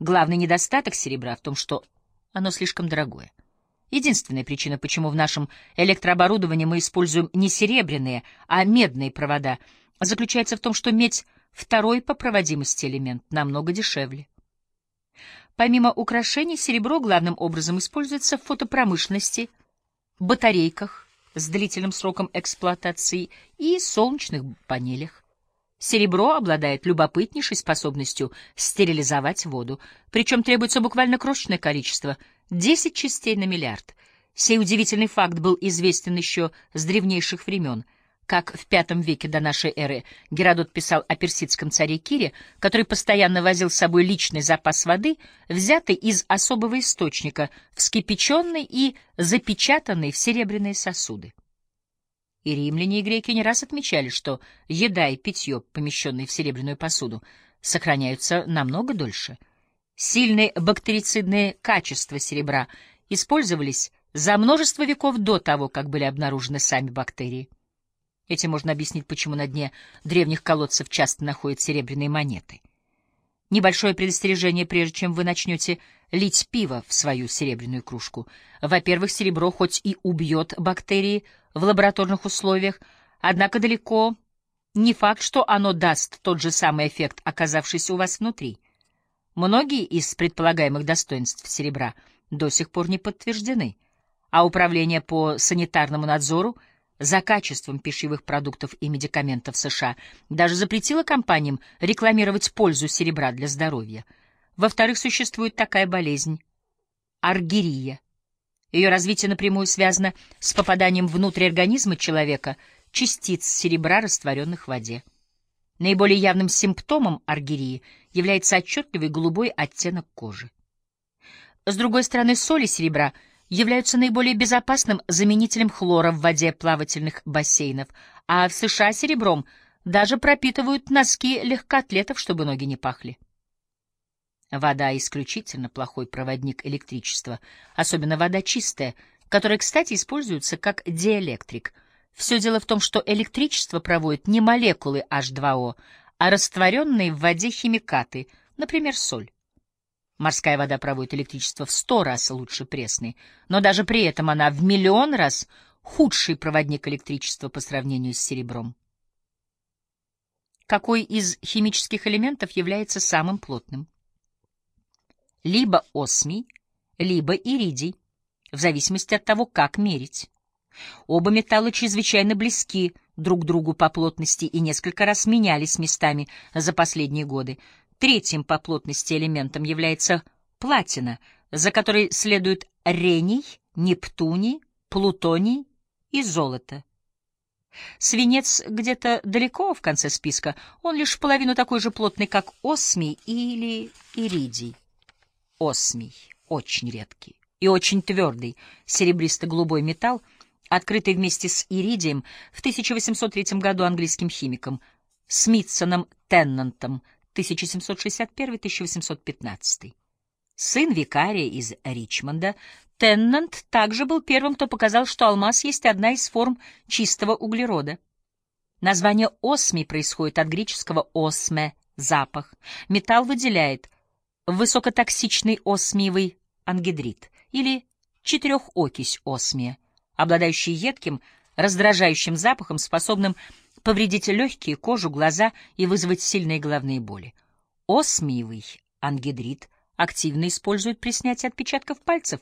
Главный недостаток серебра в том, что оно слишком дорогое. Единственная причина, почему в нашем электрооборудовании мы используем не серебряные, а медные провода, заключается в том, что медь — второй по проводимости элемент, намного дешевле. Помимо украшений, серебро главным образом используется в фотопромышленности, батарейках с длительным сроком эксплуатации и солнечных панелях. Серебро обладает любопытнейшей способностью стерилизовать воду, причем требуется буквально крошечное количество — 10 частей на миллиард. Сей удивительный факт был известен еще с древнейших времен. Как в V веке до нашей эры Геродот писал о персидском царе Кире, который постоянно возил с собой личный запас воды, взятый из особого источника, вскипяченный и запечатанный в серебряные сосуды. И римляне и греки не раз отмечали, что еда и питье, помещенные в серебряную посуду, сохраняются намного дольше. Сильные бактерицидные качества серебра использовались за множество веков до того, как были обнаружены сами бактерии. Этим можно объяснить, почему на дне древних колодцев часто находят серебряные монеты. Небольшое предостережение, прежде чем вы начнете лить пиво в свою серебряную кружку. Во-первых, серебро хоть и убьет бактерии в лабораторных условиях, однако далеко не факт, что оно даст тот же самый эффект, оказавшийся у вас внутри. Многие из предполагаемых достоинств серебра до сих пор не подтверждены, а Управление по санитарному надзору — за качеством пищевых продуктов и медикаментов США даже запретила компаниям рекламировать пользу серебра для здоровья. Во-вторых, существует такая болезнь — аргирия. Ее развитие напрямую связано с попаданием внутрь организма человека частиц серебра, растворенных в воде. Наиболее явным симптомом аргирии является отчетливый голубой оттенок кожи. С другой стороны, соли серебра — являются наиболее безопасным заменителем хлора в воде плавательных бассейнов, а в США серебром даже пропитывают носки легкоатлетов, чтобы ноги не пахли. Вода исключительно плохой проводник электричества, особенно вода чистая, которая, кстати, используется как диэлектрик. Все дело в том, что электричество проводят не молекулы H2O, а растворенные в воде химикаты, например, соль. Морская вода проводит электричество в сто раз лучше пресной, но даже при этом она в миллион раз худший проводник электричества по сравнению с серебром. Какой из химических элементов является самым плотным? Либо осмий, либо иридий, в зависимости от того, как мерить. Оба металла чрезвычайно близки друг к другу по плотности и несколько раз менялись местами за последние годы. Третьим по плотности элементом является платина, за которой следуют рений, нептуний, плутоний и золото. Свинец где-то далеко в конце списка, он лишь половину такой же плотный, как осмий или иридий. Осмий — очень редкий и очень твердый серебристо-голубой металл, открытый вместе с иридием в 1803 году английским химиком Смитсоном Теннантом 1761-1815. Сын викария из Ричмонда, Теннант также был первым, кто показал, что алмаз есть одна из форм чистого углерода. Название осми происходит от греческого «осме» — запах. Металл выделяет высокотоксичный осмиевый ангидрид или четырехокись осмия, обладающий едким, раздражающим запахом, способным повредить легкие, кожу, глаза и вызвать сильные головные боли. Осмиевый ангидрид активно используют при снятии отпечатков пальцев